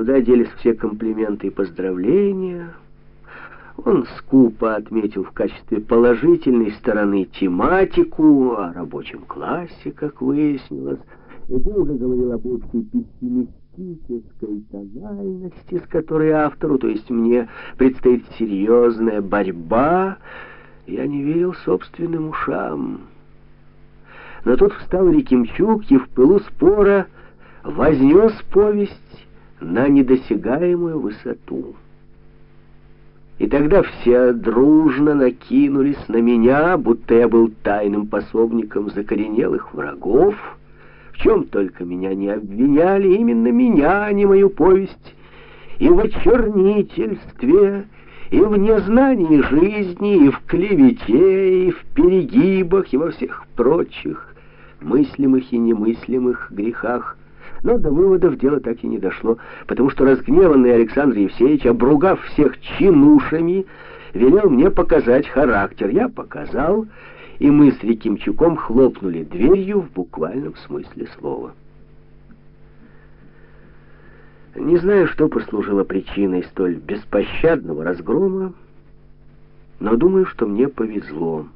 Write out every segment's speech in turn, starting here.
Куда делись все комплименты и поздравления? Он скупо отметил в качестве положительной стороны тематику о рабочем классе, как выяснилось, и долго говорил об общей пессимистической тональности, с которой автору, то есть мне, предстоит серьезная борьба. Я не верил собственным ушам. Но тут встал Рикимчук и в пылу спора вознес повесть на недосягаемую высоту. И тогда все дружно накинулись на меня, будто я был тайным пособником закоренелых врагов. В чем только меня не обвиняли, именно меня, а не мою повесть. И в очернительстве, и в незнании жизни, и в клевете, и в перегибах, и во всех прочих мыслимых и немыслимых грехах. Но до выводов дело так и не дошло, потому что разгневанный Александр Евсеевич, обругав всех чинушами, велел мне показать характер. Я показал, и мы с Рикимчуком хлопнули дверью в буквальном смысле слова. Не знаю, что послужило причиной столь беспощадного разгрома, но думаю, что мне повезло.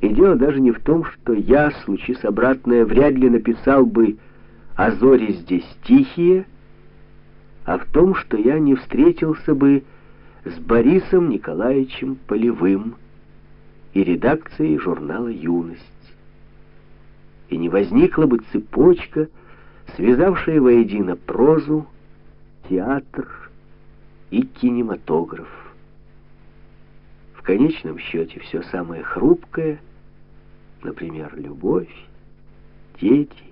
И дело даже не в том, что я, случись обратное, вряд ли написал бы а зори здесь тихие, а в том, что я не встретился бы с Борисом Николаевичем Полевым и редакцией журнала «Юность». И не возникла бы цепочка, связавшая воедино прозу, театр и кинематограф. В конечном счете все самое хрупкое, например, любовь, дети,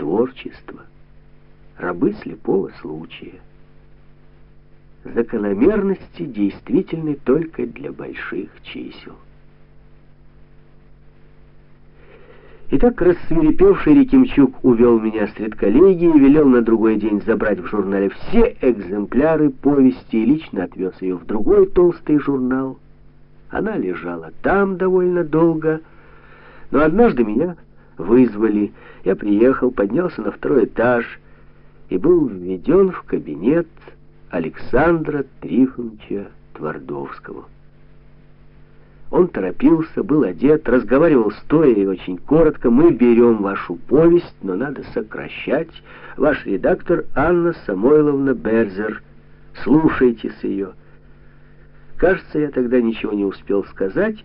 творчество, рабы слепого случая. Закономерности действительны только для больших чисел. Итак, рассверепевший Рекимчук увел меня с редколлегии, велел на другой день забрать в журнале все экземпляры повести и лично отвез ее в другой толстый журнал. Она лежала там довольно долго, но однажды меня вызвали. Я приехал, поднялся на второй этаж и был введен в кабинет Александра Трифоновича Твардовского. Он торопился, был одет, разговаривал стоя и очень коротко. «Мы берем вашу повесть, но надо сокращать. Ваш редактор Анна Самойловна Берзер. Слушайтесь ее». Кажется, я тогда ничего не успел сказать,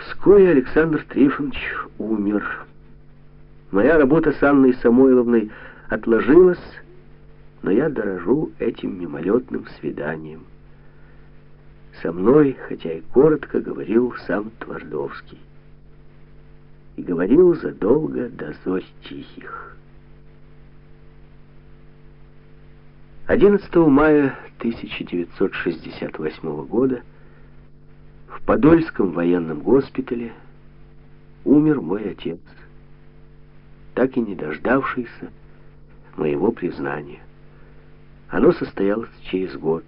Вскоре Александр Трифонович умер. Моя работа с Анной Самойловной отложилась, но я дорожу этим мимолетным свиданием. Со мной, хотя и коротко, говорил сам Твардовский. И говорил задолго до зорь тихих. 11 мая 1968 года в Подольском военном госпитале умер мой отец, так и не дождавшийся моего признания. Оно состоялось через год.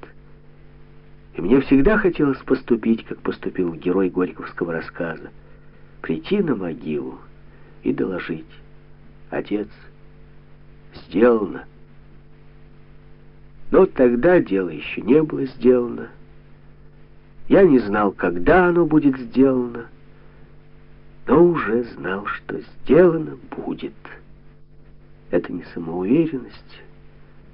И мне всегда хотелось поступить, как поступил герой Горьковского рассказа, прийти на могилу и доложить. Отец, сделано. Но тогда дело еще не было сделано. Я не знал, когда оно будет сделано, но уже знал, что сделано будет. Это не самоуверенность,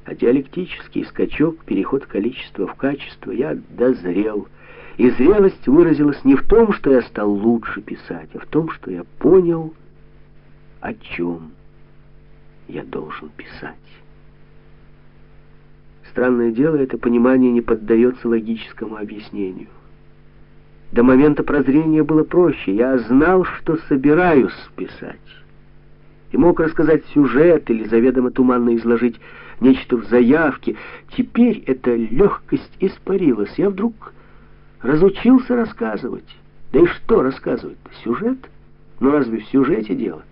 а диалектический скачок, переход количества в качество. Я дозрел, и зрелость выразилась не в том, что я стал лучше писать, а в том, что я понял, о чем я должен писать. Странное дело, это понимание не поддается логическому объяснению. До момента прозрения было проще. Я знал, что собираюсь писать. И мог рассказать сюжет или заведомо туманно изложить нечто в заявке. Теперь эта легкость испарилась. Я вдруг разучился рассказывать. Да и что рассказывать Сюжет? Но разве в сюжете дело?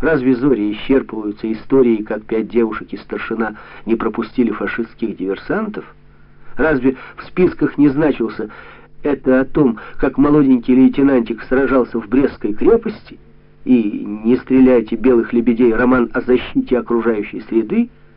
Разве зори исчерпываются историей, как пять девушек и старшина не пропустили фашистских диверсантов? Разве в списках не значился это о том, как молоденький лейтенантик сражался в Брестской крепости, и «Не стреляйте белых лебедей» роман о защите окружающей среды —